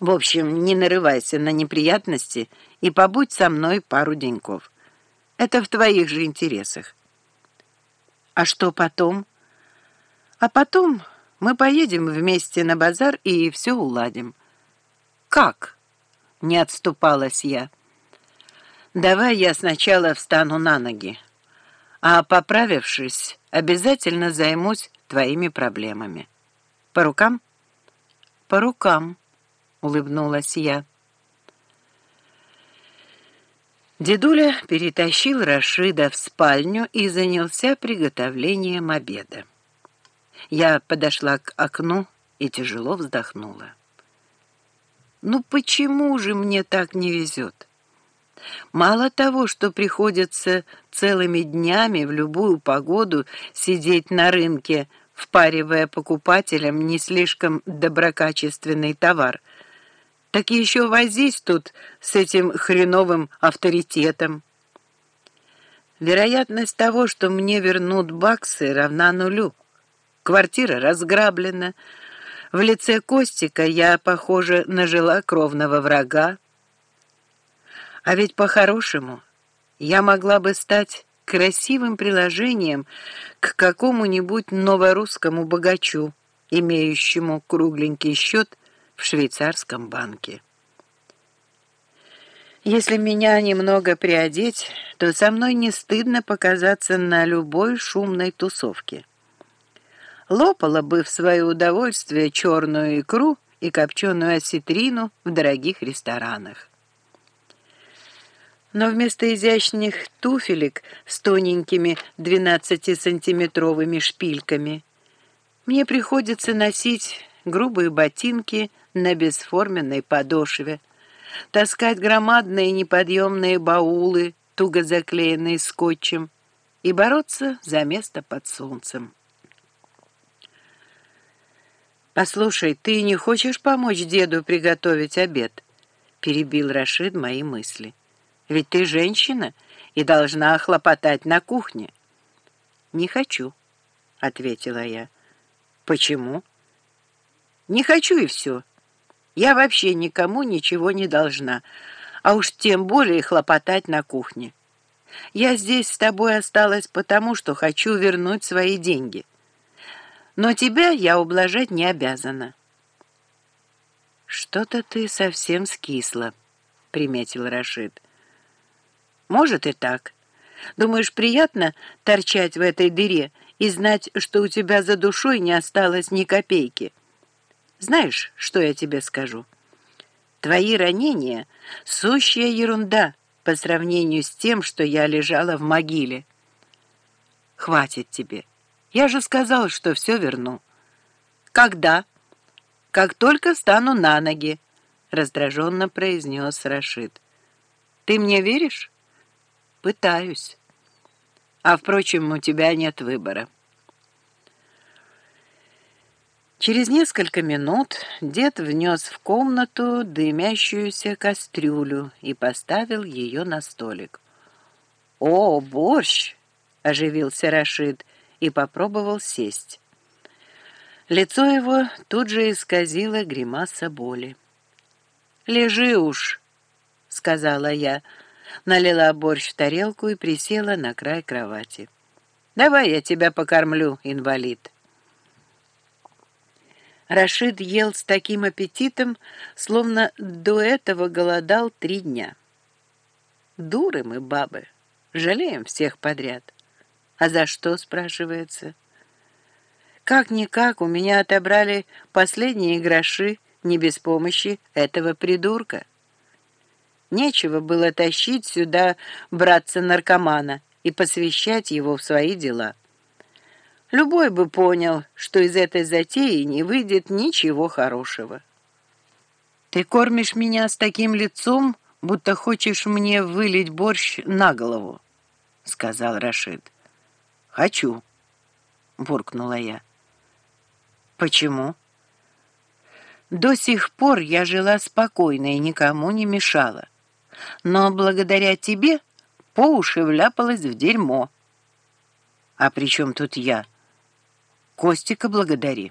В общем, не нарывайся на неприятности и побудь со мной пару деньков. Это в твоих же интересах. А что потом? А потом мы поедем вместе на базар и все уладим. Как? Не отступалась я. Давай я сначала встану на ноги, а поправившись, обязательно займусь твоими проблемами. По рукам? По рукам улыбнулась я. Дедуля перетащил Рашида в спальню и занялся приготовлением обеда. Я подошла к окну и тяжело вздохнула. Ну почему же мне так не везет? Мало того, что приходится целыми днями в любую погоду сидеть на рынке, впаривая покупателям не слишком доброкачественный товар — так еще возись тут с этим хреновым авторитетом. Вероятность того, что мне вернут баксы, равна нулю. Квартира разграблена. В лице Костика я, похоже, нажила кровного врага. А ведь по-хорошему я могла бы стать красивым приложением к какому-нибудь новорусскому богачу, имеющему кругленький счет в швейцарском банке. Если меня немного приодеть, то со мной не стыдно показаться на любой шумной тусовке. Лопала бы в свое удовольствие черную икру и копченую осетрину в дорогих ресторанах. Но вместо изящных туфелек с тоненькими 12-сантиметровыми шпильками мне приходится носить грубые ботинки на бесформенной подошве, таскать громадные неподъемные баулы, туго заклеенные скотчем, и бороться за место под солнцем. «Послушай, ты не хочешь помочь деду приготовить обед?» — перебил Рашид мои мысли. «Ведь ты женщина и должна хлопотать на кухне». «Не хочу», — ответила я. «Почему?» «Не хочу и все». Я вообще никому ничего не должна, а уж тем более хлопотать на кухне. Я здесь с тобой осталась потому, что хочу вернуть свои деньги. Но тебя я ублажать не обязана. «Что-то ты совсем скисла», — приметил Рашид. «Может и так. Думаешь, приятно торчать в этой дыре и знать, что у тебя за душой не осталось ни копейки?» Знаешь, что я тебе скажу? Твои ранения — сущая ерунда по сравнению с тем, что я лежала в могиле. Хватит тебе. Я же сказал, что все верну. Когда? Как только встану на ноги, раздраженно произнес Рашид. Ты мне веришь? Пытаюсь. А, впрочем, у тебя нет выбора. Через несколько минут дед внес в комнату дымящуюся кастрюлю и поставил ее на столик. «О, борщ!» — оживился Рашид и попробовал сесть. Лицо его тут же исказило гримаса боли. «Лежи уж!» — сказала я, налила борщ в тарелку и присела на край кровати. «Давай я тебя покормлю, инвалид!» Рашид ел с таким аппетитом, словно до этого голодал три дня. Дуры мы, бабы, жалеем всех подряд. А за что, спрашивается? Как-никак у меня отобрали последние гроши не без помощи этого придурка. Нечего было тащить сюда братца-наркомана и посвящать его в свои дела. Любой бы понял, что из этой затеи не выйдет ничего хорошего. «Ты кормишь меня с таким лицом, будто хочешь мне вылить борщ на голову», — сказал Рашид. «Хочу», — буркнула я. «Почему?» «До сих пор я жила спокойно и никому не мешала. Но благодаря тебе по уши вляпалась в дерьмо». «А при чем тут я?» Костика благодари.